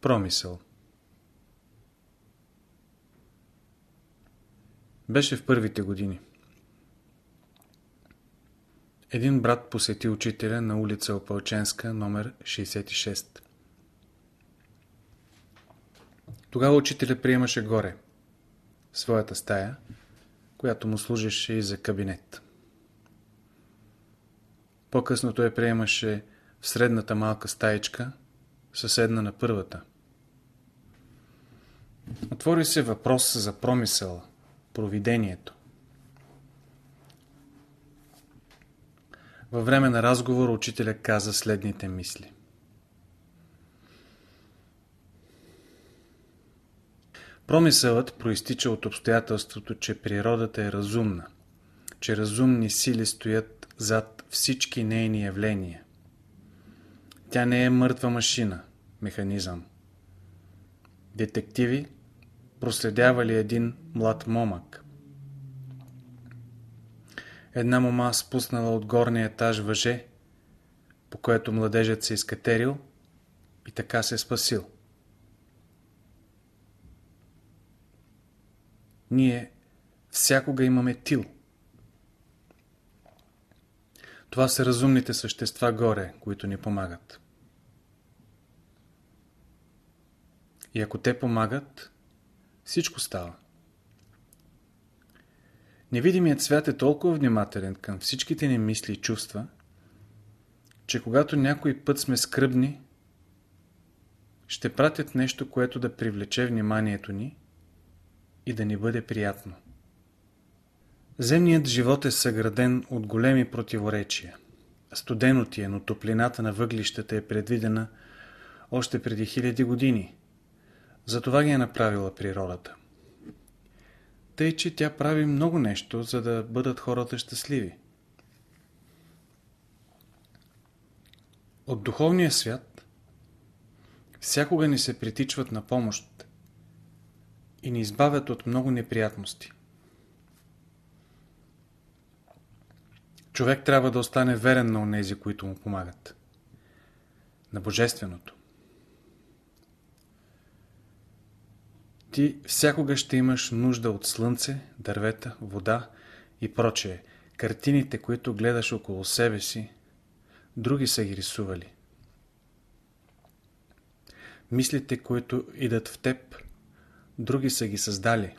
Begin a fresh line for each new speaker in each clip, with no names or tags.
Промисъл Беше в първите години. Един брат посети учителя на улица Опалченска, номер 66. Тогава учителя приемаше горе, своята стая, която му служеше и за кабинет. По-късно той приемаше в средната малка стаечка, съседна на първата. Отвори се въпрос за промисъл, провидението. Във време на разговор учителя каза следните мисли. Промисълът проистича от обстоятелството, че природата е разумна, че разумни сили стоят зад всички нейни явления. Тя не е мъртва машина, механизъм. Детективи проследявали един млад момък. Една мома спуснала от горния етаж въже, по което младежът се изкатерил и така се е спасил. Ние всякога имаме тил. Това са разумните същества горе, които ни помагат. И ако те помагат, всичко става. Невидимият свят е толкова внимателен към всичките ни мисли и чувства, че когато някой път сме скръбни, ще пратят нещо, което да привлече вниманието ни и да ни бъде приятно. Земният живот е съграден от големи противоречия. Студено ти е, но топлината на въглищата е предвидена още преди хиляди години. Затова ги е направила природата. Тъй, че тя прави много нещо, за да бъдат хората щастливи. От духовния свят всякога ни се притичват на помощ и ни избавят от много неприятности. Човек трябва да остане верен на онези, които му помагат. На Божественото. Ти всякога ще имаш нужда от слънце, дървета, вода и прочее. Картините, които гледаш около себе си, други са ги рисували. Мислите, които идат в теб, други са ги създали.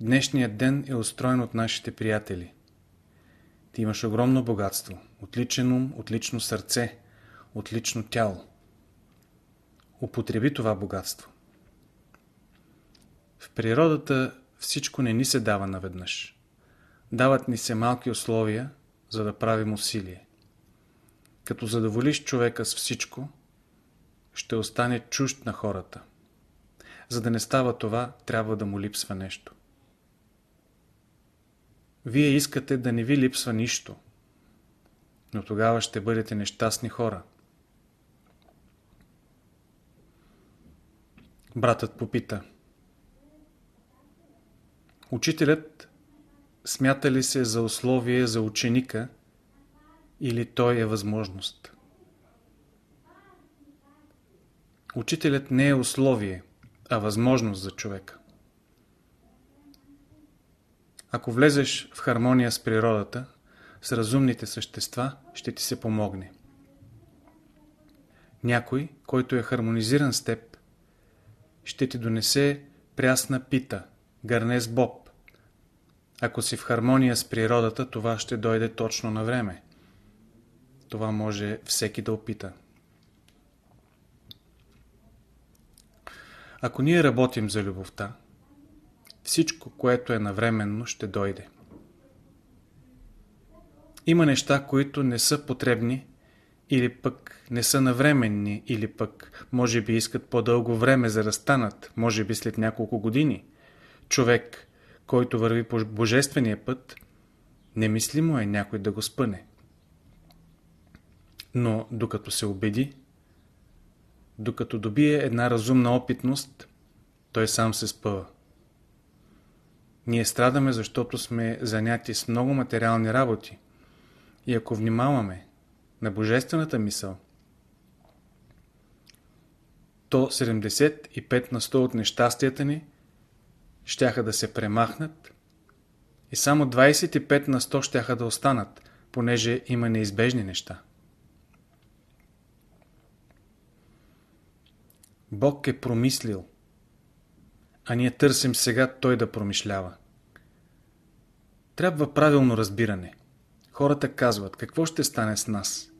Днешният ден е устроен от нашите приятели. Ти имаш огромно богатство, отличен ум, отлично сърце, отлично тяло. Употреби това богатство. В природата всичко не ни се дава наведнъж. Дават ни се малки условия, за да правим усилие. Като задоволиш човека с всичко, ще остане чужд на хората. За да не става това, трябва да му липсва нещо. Вие искате да не ви липсва нищо, но тогава ще бъдете нещастни хора. Братът попита – Учителят смята ли се за условие за ученика или той е възможност? Учителят не е условие, а възможност за човека. Ако влезеш в хармония с природата, с разумните същества, ще ти се помогне. Някой, който е хармонизиран с теб, ще ти донесе прясна пита – гърне с боб. Ако си в хармония с природата, това ще дойде точно на време. Това може всеки да опита. Ако ние работим за любовта, всичко, което е навременно, ще дойде. Има неща, които не са потребни, или пък не са навременни, или пък може би искат по-дълго време за да станат, може би след няколко години – човек, който върви по божествения път, немислимо е някой да го спъне. Но докато се убеди, докато добие една разумна опитност, той сам се спъва. Ние страдаме, защото сме заняти с много материални работи. И ако внимаваме на божествената мисъл, то 75 на 100 от нещастията ни щяха да се премахнат и само 25 на 100 щяха да останат, понеже има неизбежни неща. Бог е промислил, а ние търсим сега Той да промишлява. Трябва правилно разбиране. Хората казват, какво ще стане с нас?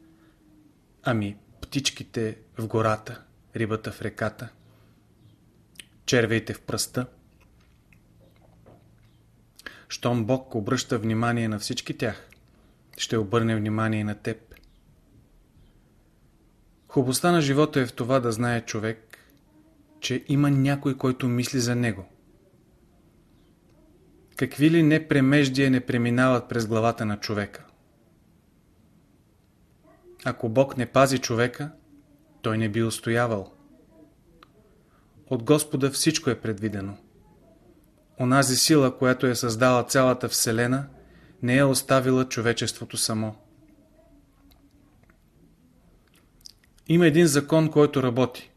Ами, птичките в гората, рибата в реката, червейте в пръста. Щом Бог обръща внимание на всички тях, ще обърне внимание на теб. Хубостта на живота е в това да знае човек, че има някой, който мисли за него. Какви ли не премеждия не преминават през главата на човека? Ако Бог не пази човека, той не би устоявал. От Господа всичко е предвидено. Онази сила, която е създала цялата Вселена, не е оставила човечеството само. Има един закон, който работи.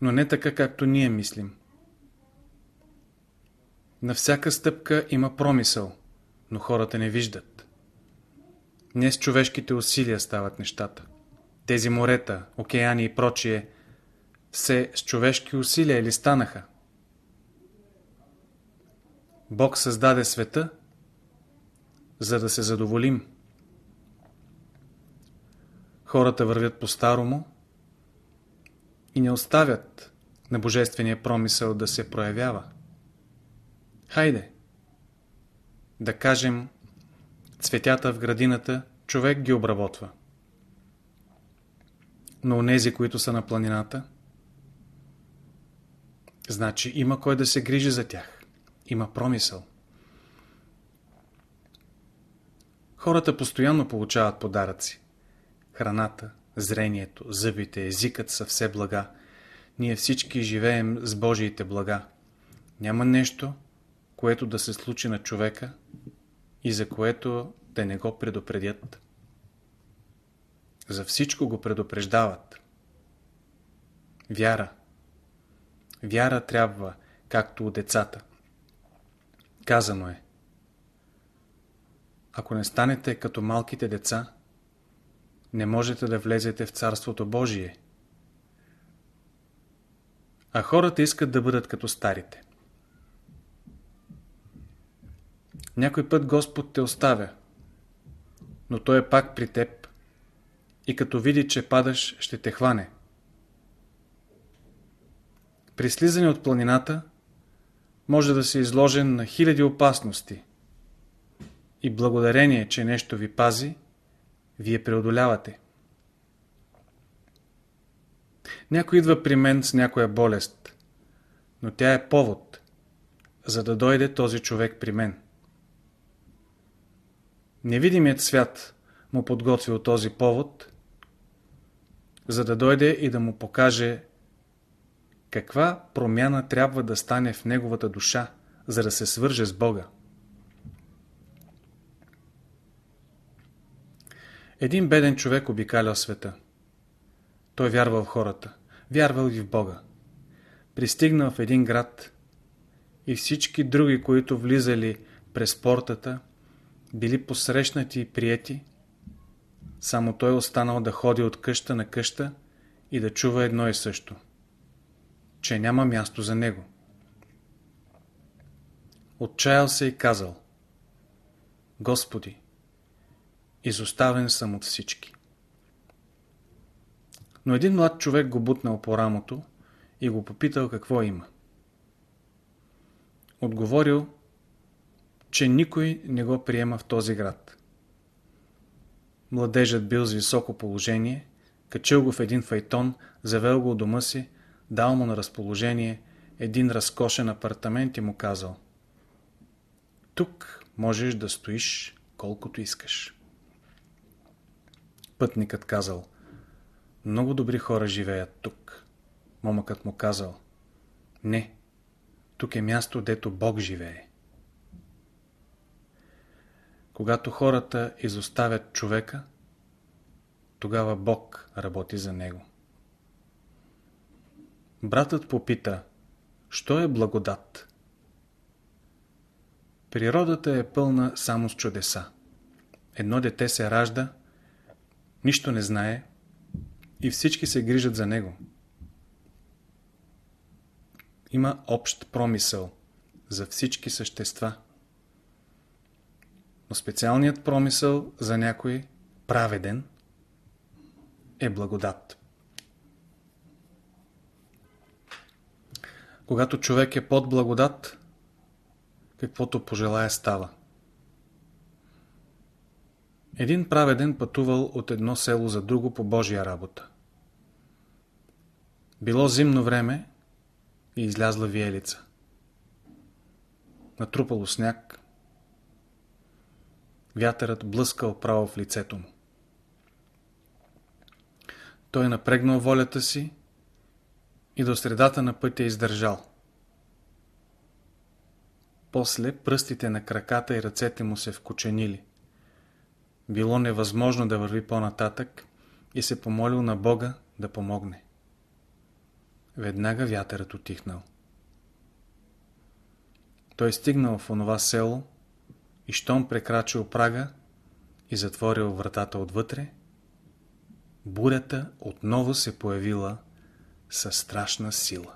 Но не така, както ние мислим. На всяка стъпка има промисъл, но хората не виждат. Не с човешките усилия стават нещата. Тези морета, океани и прочие, все с човешки усилия ли станаха? Бог създаде света, за да се задоволим. Хората вървят по-старому и не оставят на божествения промисъл да се проявява. Хайде, да кажем, цветята в градината човек ги обработва. Но онези, които са на планината, значи има кой да се грижи за тях. Има промисъл. Хората постоянно получават подаръци. Храната, зрението, зъбите, езикът са все блага. Ние всички живеем с Божиите блага. Няма нещо, което да се случи на човека и за което да не го предупредят. За всичко го предупреждават. Вяра. Вяра трябва, както у децата. Казано е. Ако не станете като малките деца, не можете да влезете в Царството Божие. А хората искат да бъдат като старите. Някой път Господ те оставя, но Той е пак при теб и като види, че падаш, ще те хване. При слизане от планината може да се изложен на хиляди опасности и благодарение, че нещо ви пази, вие преодолявате. Някой идва при мен с някоя болест, но тя е повод, за да дойде този човек при мен. Невидимият свят му подготвил този повод, за да дойде и да му покаже каква промяна трябва да стане в неговата душа, за да се свърже с Бога. Един беден човек обикалял света. Той вярвал в хората, вярвал и в Бога. Пристигнал в един град и всички други, които влизали през портата, били посрещнати и приети, само той останал да ходи от къща на къща и да чува едно и също, че няма място за него. Отчаял се и казал Господи, изоставен съм от всички. Но един млад човек го бутнал по рамото и го попитал какво има. Отговорил, че никой не го приема в този град. Младежът бил с високо положение, качил го в един файтон, завел го у дома си, дал му на разположение един разкошен апартамент и му казал Тук можеш да стоиш колкото искаш. Пътникът казал Много добри хора живеят тук. Момъкът му казал Не, тук е място, дето Бог живее. Когато хората изоставят човека, тогава Бог работи за него. Братът попита, що е благодат? Природата е пълна само с чудеса. Едно дете се ражда, нищо не знае и всички се грижат за него. Има общ промисъл за всички същества. Но специалният промисъл за някой праведен е благодат. Когато човек е под благодат, каквото пожелая става. Един праведен пътувал от едно село за друго по Божия работа. Било зимно време и излязла виелица. Натрупало сняг, вятърът блъскал право в лицето му. Той напрегнал волята си и до средата на пътя издържал. После пръстите на краката и ръцете му се вкоченили. Било невъзможно да върви по-нататък и се помолил на Бога да помогне. Веднага вятърът отихнал. Той стигнал в онова село и щом прекрачил прага и затворил вратата отвътре, бурята отново се появила со страшно сил.